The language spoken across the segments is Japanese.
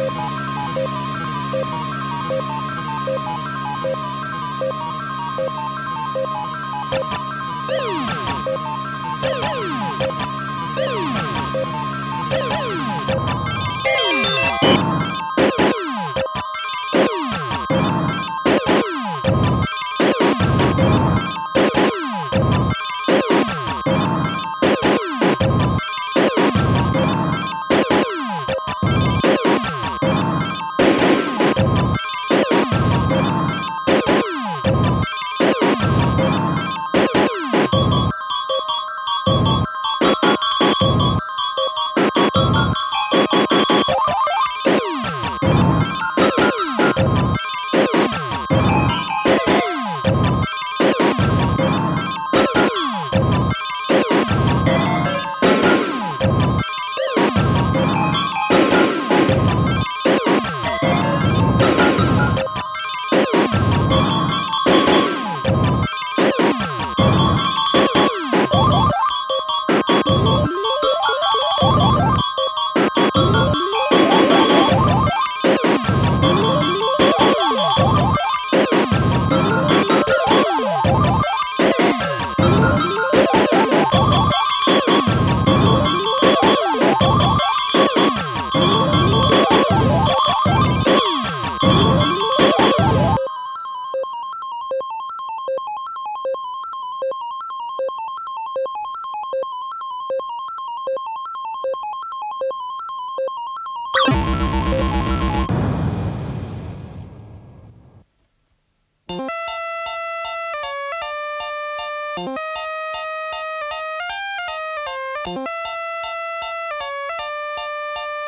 Boom!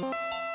Música